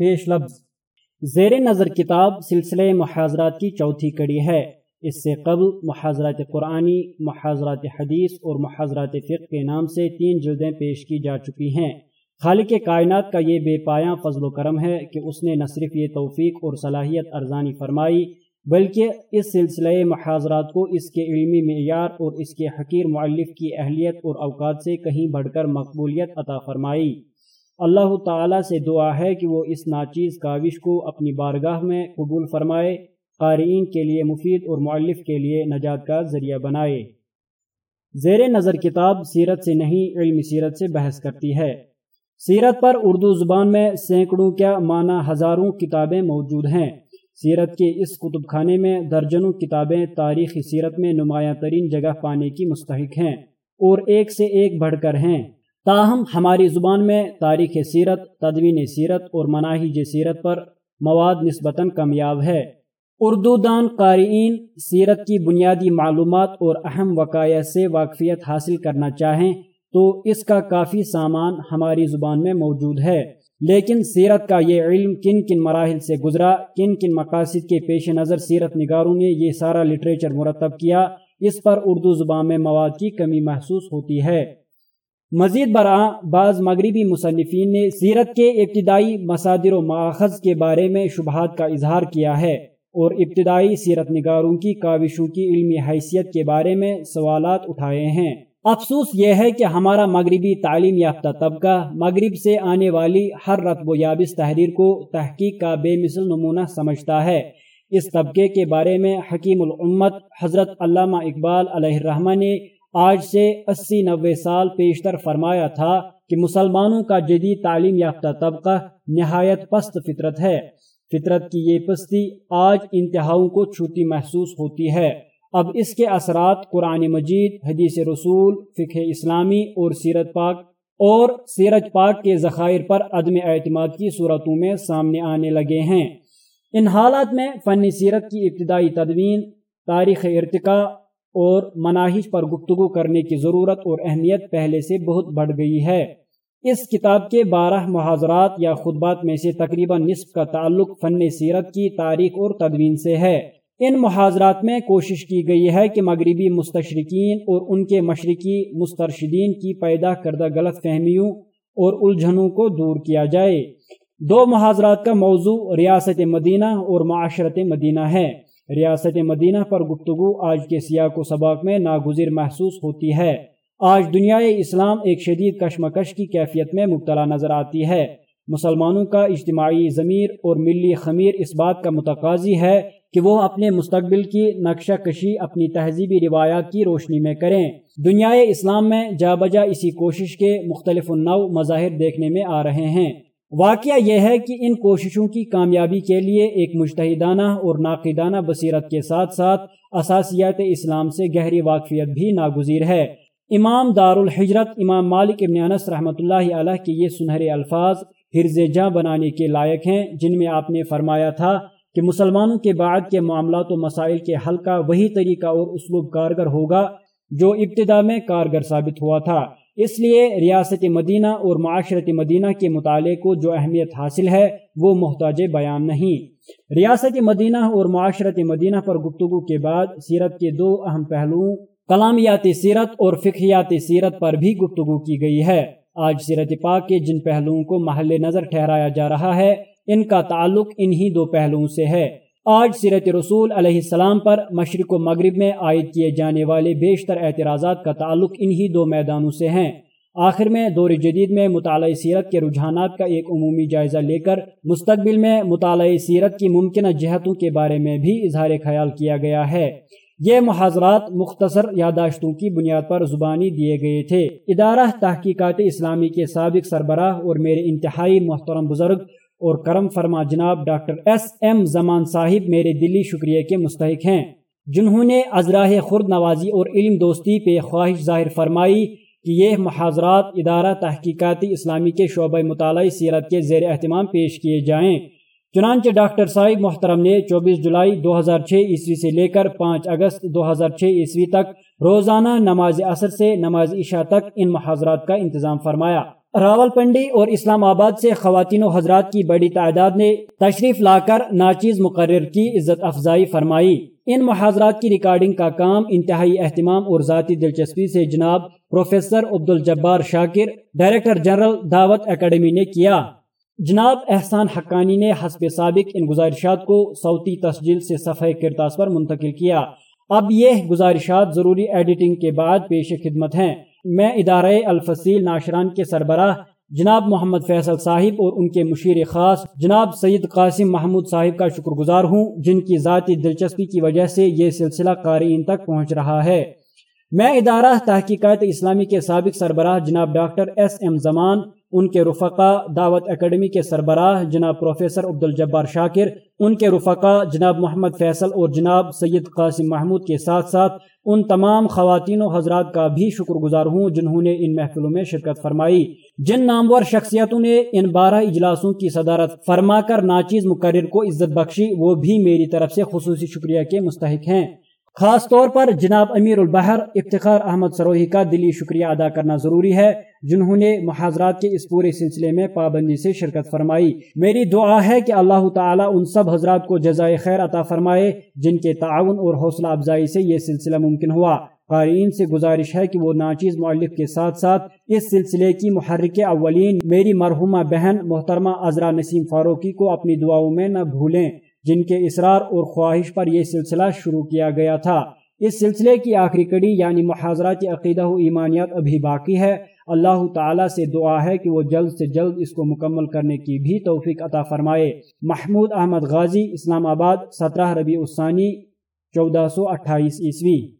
پیش لفظ۔ زیر نظر کتاب سلسلہ محاضرات کی چوتھی کڑی ہے۔ اس سے قبل محاضرات قرآنی، محاضرات حدیث اور محاضرات فقہ کے نام سے تین جلدیں پیش کی جا چکی ہیں۔ خالق کائنات کا یہ بے پایاں فضل و کرم ہے کہ اس نے نہ صرف یہ توفیق اور صلاحیت ارزانی فرمائی، بلکہ اس سلسلہ محاضرات کو اس کے علمی معیار اور اس کے حقیر معلف کی اہلیت اور اوقات سے کہیں بڑھ کر مقبولیت عطا فرمائی۔ اللہ تعالیٰ سے دعا ہے کہ وہ اس ناچیز کاوش کو اپنی بارگاہ میں قبول فرمائے، قارئین کے لیے مفید اور معلف کے لیے نجات کا ذریعہ بنائے۔ زیر نظر کتاب سیرت سے نہیں، علم سیرت سے بحث کرتی ہے۔ سیرت پر اردو زبان میں سینکڑوں کیا معنی ہزاروں کتابیں موجود ہیں۔ سیرت کے اس کتب خانے میں درجنوں کتابیں تاریخی سیرت میں نمایاں ترین جگہ پانے کی مستحق ہیں اور ایک سے ایک بڑھ کر ہیں۔ تاہم، ہماری زبان میں تاریخ سیرت، تدوین سیرت اور مناہج سیرت پر مواد نسبتاً کامیاب ہے۔ اردو دان قارئین سیرت کی بنیادی معلومات اور اہم وقایع سے واقفیت حاصل کرنا چاہیں تو اس کا کافی سامان ہماری زبان میں موجود ہے۔ لیکن سیرت کا یہ علم کن کن مراحل سے گزرا، کن کن مقاصد کے پیش نظر سیرت نگاروں نے یہ سارا لٹریچر مرتب کیا، اس پر اردو زبان میں مواد کی کمی محسوس ہوتی ہے۔ مزید برآں بعض مغربی مصنفین نے سیرت کے ابتدائی مصادر و ماخذ کے بارے میں شبہات کا اظہار کیا ہے اور ابتدائی سیرت نگاروں کی کاوشوں کی علمی حیثیت کے بارے میں سوالات اٹھائے ہیں۔ افسوس یہ ہے کہ ہمارا مغربی تعلیم یافتہ طبقہ مغرب سے آنے والی ہر رتب و یابس تحریر کو تحقیق کا بے مثل نمونہ سمجھتا ہے۔ اس طبقے کے بارے میں حکیم الامت حضرت علامہ اقبال علیہ الرحمہ نے آج سے اسی نوے سال پیشتر فرمایا تھا کہ مسلمانوں کا جدید تعلیم یافتہ طبقہ نہایت پست فطرت ہے۔ فطرت کی یہ پستی آج انتہاؤں کو چھوٹی محسوس ہوتی ہے۔ اب اس کے اثرات قرآن مجید، حدیث رسول، فقہ اسلامی اور سیرت پاک اور سیرت پاک کے ذخائر پر عدم اعتماد کی صورتوں میں سامنے آنے لگے ہیں۔ ان حالات میں فن سیرت کی ابتدائی تدوین، تاریخ ارتقاء اور مناہج پر گفتگو کرنے کی ضرورت اور اہمیت پہلے سے بہت بڑھ گئی ہے۔ اس کتاب کے بارہ محاضرات یا خطبات میں سے تقریباً نصف کا تعلق فن سیرت کی تاریخ اور تدوین سے ہے۔ ان محاضرات میں کوشش کی گئی ہے کہ مغربی مستشرقین اور ان کے مشرقی مسترشدین کی پیدا کردہ غلط فہمیوں اور الجھنوں کو دور کیا جائے۔ دو محاضرات کا موضوع ریاست مدینہ اور معاشرت مدینہ ہے۔ ریاست مدینہ پر گفتگو آج کے سیاق و سباق میں ناگزیر محسوس ہوتی ہے۔ آج دنیا اسلام ایک شدید کشمکش کی کیفیت میں مبتلا نظر آتی ہے۔ مسلمانوں کا اجتماعی ضمیر اور ملی خمیر اس بات کا متقاضی ہے کہ وہ اپنے مستقبل کی نقشہ کشی اپنی تہذیبی روایات کی روشنی میں کریں۔ دنیا اسلام میں جا بجا اسی کوشش کے مختلف النوع مظاہر دیکھنے میں آ رہے ہیں۔ واقعہ یہ ہے کہ ان کوششوں کی کامیابی کے لیے ایک مشتحدانہ اور ناقدانہ بصیرت کے ساتھ ساتھ اساسیات اسلام سے گہری واقفیت بھی ناگزیر ہے۔ امام دار الحجرت امام مالک ابن انس رحمۃ اللہ علیہ کے یہ سنہرے الفاظ حرز جاں بنانے کے لائق ہیں، جن میں آپ نے فرمایا تھا کہ مسلمانوں کے بعد کے معاملات و مسائل کے حل کا وہی طریقہ اور اسلوب کارگر ہوگا جو ابتدا میں کارگر ثابت ہوا تھا۔ اس لیے ریاست مدینہ اور معاشرت مدینہ کے مطالعے کو جو اہمیت حاصل ہے وہ محتاج بیان نہیں۔ ریاست مدینہ اور معاشرت مدینہ پر گفتگو کے بعد سیرت کے دو اہم پہلوؤں کلامیات سیرت اور فقہیات سیرت پر بھی گفتگو کی گئی ہے۔ آج سیرت پاک کے جن پہلوؤں کو محل نظر ٹھہرایا جا رہا ہے، ان کا تعلق انہی دو پہلوؤں سے ہے۔ آج سیرت رسول علیہ السلام پر مشرق و مغرب میں عائد کیے جانے والے بیشتر اعتراضات کا تعلق انہی دو میدانوں سے ہیں۔ آخر میں دور جدید میں مطالعہ سیرت کے رجحانات کا ایک عمومی جائزہ لے کر مستقبل میں مطالعہ سیرت کی ممکنہ جہتوں کے بارے میں بھی اظہار خیال کیا گیا ہے۔ یہ محاضرات مختصر یاداشتوں کی بنیاد پر زبانی دیے گئے تھے۔ ادارہ تحقیقات اسلامی کے سابق سربراہ اور میرے انتہائی محترم بزرگ اور کرم فرما جناب ڈاکٹر ایس ایم زمان صاحب میرے دلی شکریہ کے مستحق ہیں۔ جنہوں نے ازراہ خرد نوازی اور علم دوستی پہ خواہش ظاہر فرمائی کہ یہ محاضرات ادارہ تحقیقاتی اسلامی کے شعبہ مطالعہ سیرت کے زیر اہتمام پیش کیے جائیں۔ چنانچہ ڈاکٹر صاحب محترم نے چوبیس جولائی دو ہزار چھ عیسوی سے لے کر پانچ اگست دو ہزار چھ عیسوی تک روزانہ نماز اثر سے نماز عشاء تک ان محاضرات کا انتظام فرمایا۔ راول پنڈی اور اسلام آباد سے خواتین و حضرات کی بڑی تعداد نے تشریف لا کر ناچیز مقرر کی عزت افزائی فرمائی۔ ان محاضرات کی ریکارڈنگ کا کام انتہائی اہتمام اور ذاتی دلچسپی سے جناب professor Abdul Jabbar Shakir, director general Dawah academy نے کیا۔ جناب احسان حقانی نے حسب سابق ان گزارشات کو صوتی تسجیل سے صفحہ کرتاس پر منتقل کیا۔ اب یہ گزارشات ضروری ایڈیٹنگ کے بعد پیش خدمت ہیں۔ میں ادارہ الفصیل ناشران کے سربراہ جناب محمد فیصل صاحب اور ان کے مشیر خاص جناب سید قاسم محمود صاحب کا شکر گزار ہوں، جن کی ذاتی دلچسپی کی وجہ سے یہ سلسلہ قارئین تک پہنچ رہا ہے۔ میں ادارہ تحقیقات اسلامی کے سابق سربراہ جناب ڈاکٹر ایس ایم زمان، ان کے رفقا دعوت اکیڈمی کے سربراہ جناب پروفیسر عبد الجبار شاکر، ان کے رفقا جناب محمد فیصل اور جناب سید قاسم محمود کے ساتھ ساتھ ان تمام خواتین و حضرات کا بھی شکر گزار ہوں جنہوں نے ان محفلوں میں شرکت فرمائی۔ جن نامور شخصیتوں نے ان بارہ اجلاسوں کی صدارت فرما کر ناچیز مقرر کو عزت بخشی، وہ بھی میری طرف سے خصوصی شکریہ کے مستحق ہیں۔ خاص طور پر جناب امیر البحر افتخار احمد سروہی کا دلی شکریہ ادا کرنا ضروری ہے، جنہوں نے محاضرات کے اس پورے سلسلے میں پابندی سے شرکت فرمائی۔ میری دعا ہے کہ اللہ تعالیٰ ان سب حضرات کو جزائے خیر عطا فرمائے، جن کے تعاون اور حوصلہ افزائی سے یہ سلسلہ ممکن ہوا۔ قارئین سے گزارش ہے کہ وہ ناچیز مؤلف کے ساتھ ساتھ اس سلسلے کی محرک اولین میری مرحومہ بہن محترمہ عذرا نسیم فاروقی کو اپنی دعاؤں میں نہ بھولیں۔ جن کے اصرار اور خواہش پر یہ سلسلہ شروع کیا گیا تھا۔ اس سلسلے کی آخری کڑی یعنی محاضرات عقیدہ و ایمانیات ابھی باقی ہے۔ اللہ تعالیٰ سے دعا ہے کہ وہ جلد سے جلد اس کو مکمل کرنے کی بھی توفیق عطا فرمائے۔ محمود احمد غازی، اسلام آباد، سترہ ربیع الثانی، چودہ سو اٹھائیس عیسوی۔